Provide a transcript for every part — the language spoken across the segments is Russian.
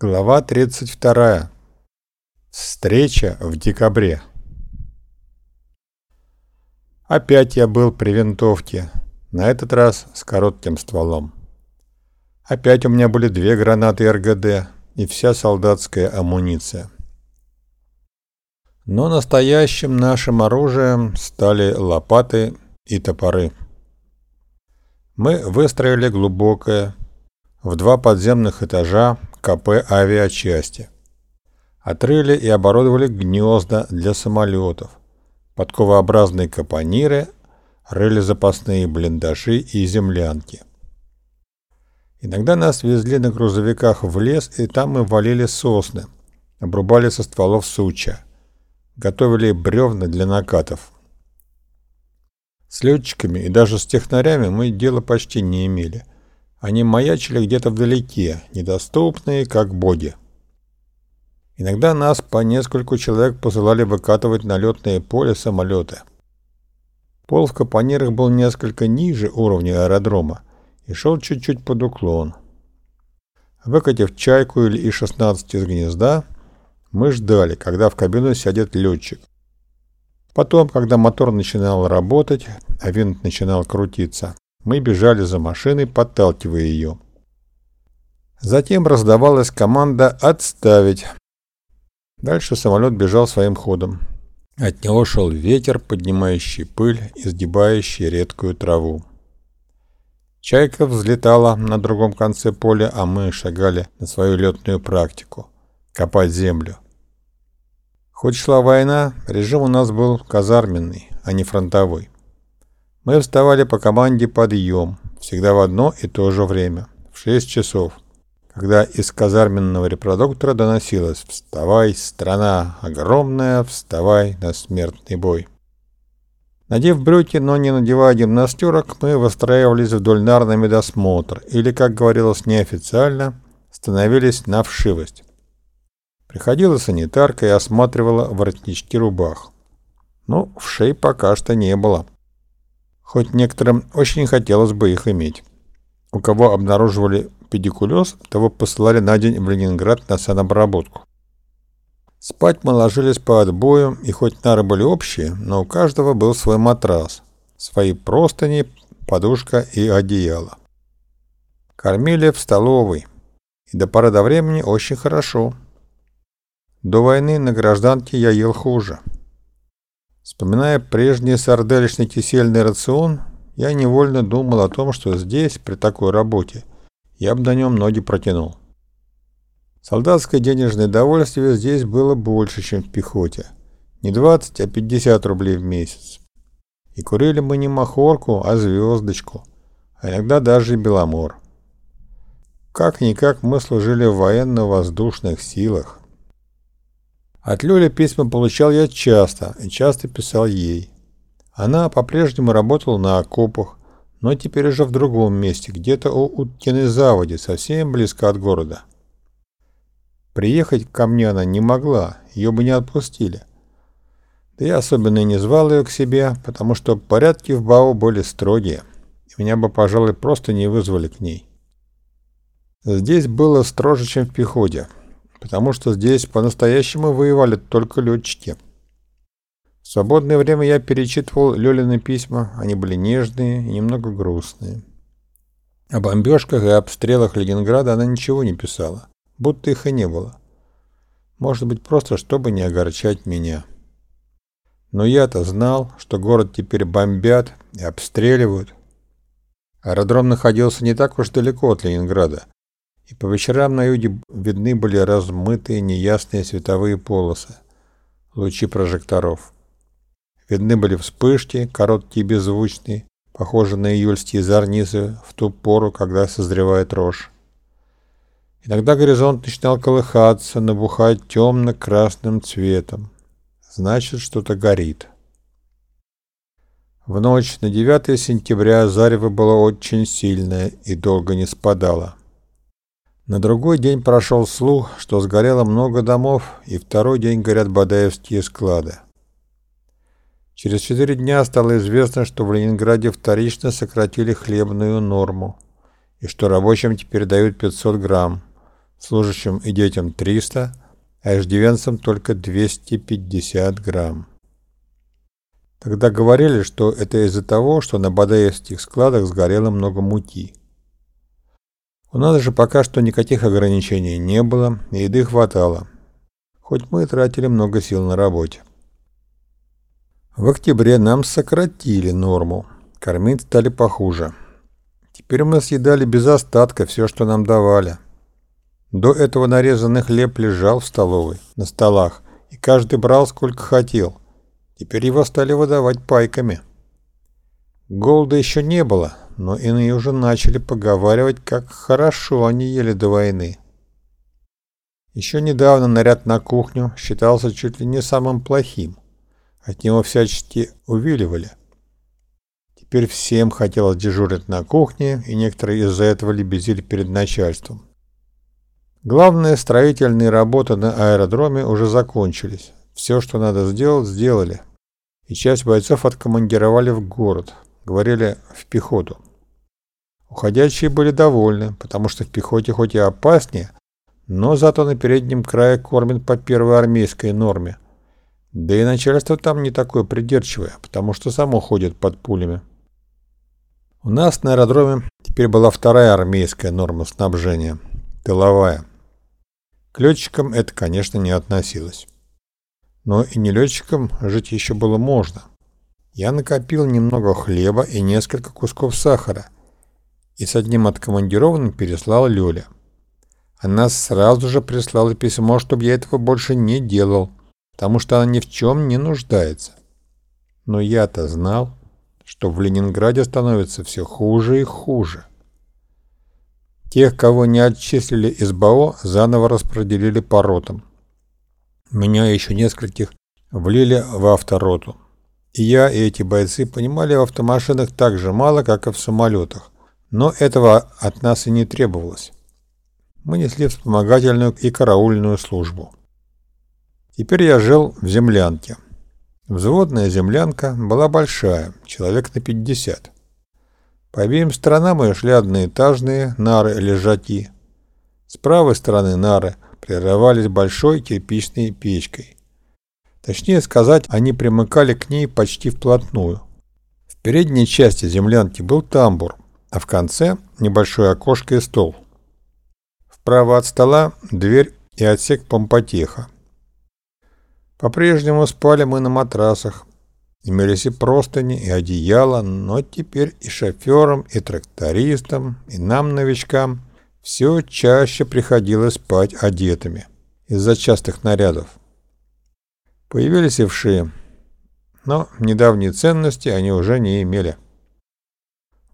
Глава 32. Встреча в декабре. Опять я был при винтовке, на этот раз с коротким стволом. Опять у меня были две гранаты РГД и вся солдатская амуниция. Но настоящим нашим оружием стали лопаты и топоры. Мы выстроили глубокое, в два подземных этажа КП авиачасти. Отрыли и оборудовали гнезда для самолетов, подковообразные капониры, рыли запасные блиндажи и землянки. Иногда нас везли на грузовиках в лес, и там мы валили сосны, обрубали со стволов сучья, готовили бревна для накатов. С летчиками и даже с технарями мы дела почти не имели – они маячили где-то вдалеке, недоступные, как боги. Иногда нас по нескольку человек посылали выкатывать на летное поле самолеты. Пол в капонирах был несколько ниже уровня аэродрома и шел чуть-чуть под уклон. Выкатив чайку или И-16 из гнезда, мы ждали, когда в кабину сядет летчик. Потом, когда мотор начинал работать, а винт начинал крутиться, мы бежали за машиной, подталкивая ее. Затем раздавалась команда «Отставить». Дальше самолет бежал своим ходом. От него шел ветер, поднимающий пыль и сгибающий редкую траву. Чайка взлетала на другом конце поля, а мы шагали на свою летную практику – копать землю. Хоть шла война, режим у нас был казарменный, а не фронтовой. Мы вставали по команде «Подъем», всегда в одно и то же время, в 6 часов, когда из казарменного репродуктора доносилось «Вставай, страна огромная, вставай на смертный бой». Надев брюки, но не надевая гимнастерок, мы выстраивались вдоль нар на медосмотр, или, как говорилось неофициально, становились на вшивость. Приходила санитарка и осматривала воротнички рубах. Но вшей пока что не было хоть некоторым очень хотелось бы их иметь. У кого обнаруживали педикулез, того посылали на день в Ленинград на санобработку. Спать мы ложились по отбою, и хоть нары были общие, но у каждого был свой матрас, свои простыни, подушка и одеяло. Кормили в столовой, и до поры до времени очень хорошо. До войны на гражданке я ел хуже. Вспоминая прежний сарделищный кисельный рацион, я невольно думал о том, что здесь, при такой работе, я бы на нем ноги протянул. Солдатское денежное довольствие здесь было больше, чем в пехоте. Не 20, а 50 рублей в месяц. И курили мы не махорку, а звездочку, а иногда даже и беломор. Как-никак мы служили в военно-воздушных силах. От Лёли письма получал я часто и часто писал ей. Она по-прежнему работала на окопах, но теперь уже в другом месте, где-то у Уткиной заводе, совсем близко от города. Приехать ко мне она не могла, ее бы не отпустили. Да я особенно и не звал ее к себе, потому что порядки в БАО были строгие, и меня бы, пожалуй, просто не вызвали к ней. Здесь было строже, чем в пехоте потому что здесь по-настоящему воевали только летчики. В свободное время я перечитывал Лёлины письма, они были нежные и немного грустные. О бомбежках и обстрелах Ленинграда она ничего не писала, будто их и не было. Может быть, просто чтобы не огорчать меня. Но я-то знал, что город теперь бомбят и обстреливают. Аэродром находился не так уж далеко от Ленинграда, и по вечерам на юге видны были размытые неясные световые полосы, лучи прожекторов. Видны были вспышки, короткие и беззвучные, похожие на июльские зарнизы в ту пору, когда созревает рожь. Иногда горизонт начинал колыхаться, набухать темно-красным цветом. Значит, что-то горит. В ночь на 9 сентября зарево было очень сильное и долго не спадало. На другой день прошел слух, что сгорело много домов, и второй день горят Бадаевские склады. Через четыре дня стало известно, что в Ленинграде вторично сократили хлебную норму, и что рабочим теперь дают 500 грамм, служащим и детям 300, а иждивенцам только 250 грамм. Тогда говорили, что это из-за того, что на бадаевских складах сгорело много муки. У нас же пока что никаких ограничений не было, и еды хватало, хоть мы и тратили много сил на работе. В октябре нам сократили норму, кормить стали похуже. Теперь мы съедали без остатка все, что нам давали. До этого нарезанный хлеб лежал в столовой, на столах, и каждый брал сколько хотел – Теперь его стали выдавать пайками. Голода еще не было, но иные уже начали поговаривать, как хорошо они ели до войны. Еще недавно наряд на кухню считался чуть ли не самым плохим. От него всячески увиливали. Теперь всем хотелось дежурить на кухне, и некоторые из-за этого лебезили перед начальством. Главные строительные работы на аэродроме уже закончились. Все, что надо сделать, сделали и часть бойцов откомандировали в город, говорили в пехоту. Уходящие были довольны, потому что в пехоте хоть и опаснее, но зато на переднем крае кормят по первой армейской норме. Да и начальство там не такое придирчивое, потому что само ходит под пулями. У нас на аэродроме теперь была вторая армейская норма снабжения – тыловая. К летчикам это, конечно, не относилось. Но и не летчикам жить еще было можно. Я накопил немного хлеба и несколько кусков сахара. И с одним откомандированным переслал Лёля. Она сразу же прислала письмо, чтобы я этого больше не делал, потому что она ни в чем не нуждается. Но я-то знал, что в Ленинграде становится все хуже и хуже. Тех, кого не отчислили из БАО, заново распределили по ротам. Меня еще нескольких влили в автороту. И я, и эти бойцы понимали в автомашинах так же мало, как и в самолетах. Но этого от нас и не требовалось. Мы несли вспомогательную и караульную службу. Теперь я жил в землянке. Взводная землянка была большая, человек на 50. По обеим сторонам ее шли одноэтажные нары-лежаки. С правой стороны нары – прерывались большой кирпичной печкой. Точнее сказать, они примыкали к ней почти вплотную. В передней части землянки был тамбур, а в конце небольшое окошко и стол. Вправо от стола дверь и отсек помпотеха. По-прежнему спали мы на матрасах. Имелись и простыни, и одеяло, но теперь и шоферам, и трактористам, и нам, новичкам, все чаще приходилось спать одетыми из-за частых нарядов. Появились и вши, но недавние ценности они уже не имели.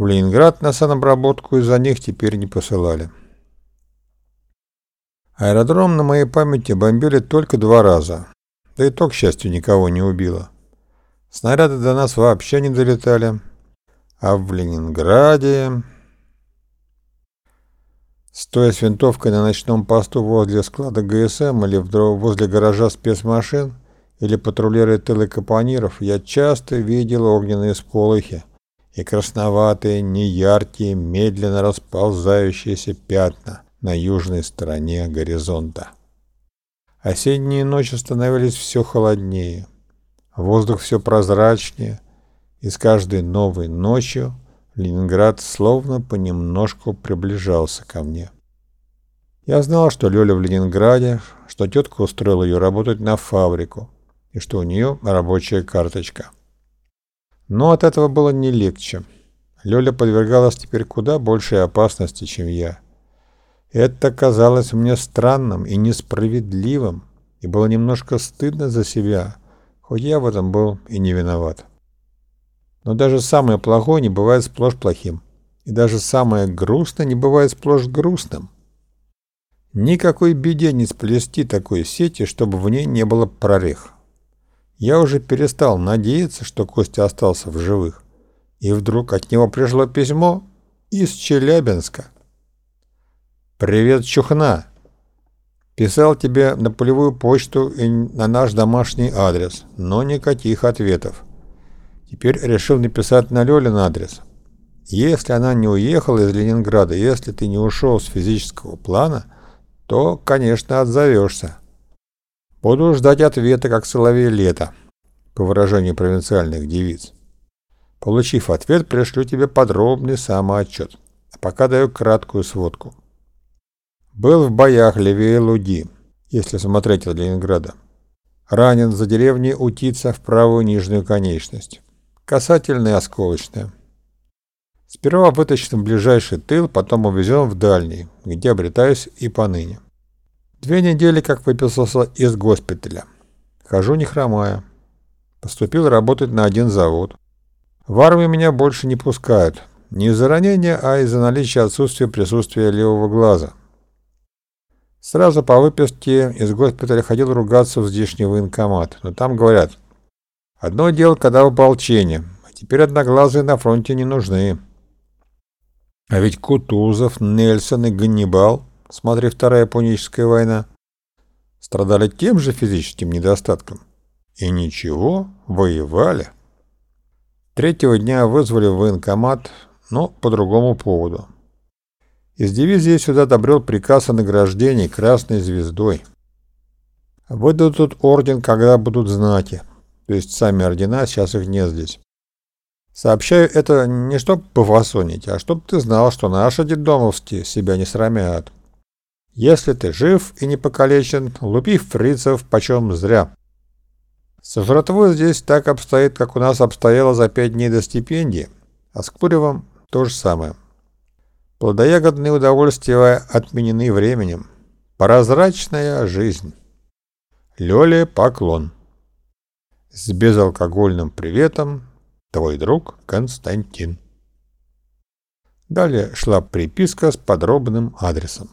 В Ленинград на санобработку из-за них теперь не посылали. Аэродром на моей памяти бомбили только два раза, да и то, к счастью, никого не убило. Снаряды до нас вообще не долетали, а в Ленинграде... Стоя с винтовкой на ночном посту возле склада ГСМ или возле гаража спецмашин или патрулируя тылы капониров, я часто видел огненные сполохи и красноватые, неяркие, медленно расползающиеся пятна на южной стороне горизонта. Осенние ночи становились все холоднее, воздух все прозрачнее, и с каждой новой ночью Ленинград словно понемножку приближался ко мне. Я знал, что Лёля в Ленинграде, что тетка устроила ее работать на фабрику, и что у нее рабочая карточка. Но от этого было не легче. Лёля подвергалась теперь куда большей опасности, чем я. Это казалось мне странным и несправедливым, и было немножко стыдно за себя, хоть я в этом был и не виноват. Но даже самое плохое не бывает сплошь плохим. И даже самое грустное не бывает сплошь грустным. Никакой беде не сплести такой сети, чтобы в ней не было прорех. Я уже перестал надеяться, что Костя остался в живых. И вдруг от него пришло письмо из Челябинска. «Привет, Чухна! Писал тебе на полевую почту и на наш домашний адрес, но никаких ответов. Теперь решил написать на Лёлин адрес. Если она не уехала из Ленинграда, если ты не ушел с физического плана, то, конечно, отзовешься. Буду ждать ответа, как соловей лето, по выражению провинциальных девиц. Получив ответ, пришлю тебе подробный самоотчет. А пока даю краткую сводку. Был в боях левее Луди, если смотреть от Ленинграда. Ранен за деревней Утица в правую нижнюю конечность. Касательная осколочная. Сперва вытащен в ближайший тыл, потом увезен в дальний, где обретаюсь и поныне. Две недели как выписался из госпиталя. Хожу не хромая. Поступил работать на один завод. В армию меня больше не пускают. Не из-за ранения, а из-за наличия отсутствия присутствия левого глаза. Сразу по выписке из госпиталя ходил ругаться в здешний военкомат. Но там говорят, одно дело, когда в ополчении, а теперь одноглазые на фронте не нужны. А ведь Кутузов, Нельсон и Ганнибал, смотри Вторая Пуническая война, страдали тем же физическим недостатком. И ничего, воевали. Третьего дня вызвали в военкомат, но по другому поводу. Из дивизии сюда добрел приказ о награждении Красной Звездой. Выдадут орден, когда будут знаки, то есть сами ордена, сейчас их нет здесь. Сообщаю это не чтобы пофасонить, а чтобы ты знал, что наши детдомовские себя не срамят. Если ты жив и не покалечен, лупи фрицев почем зря. Со жратвой здесь так обстоит, как у нас обстояло за пять дней до стипендии, а с куревом то же самое. Плодоягодные удовольствия отменены временем. Прозрачная жизнь. Лёле поклон. С безалкогольным приветом Твой друг Константин. Далее шла приписка с подробным адресом.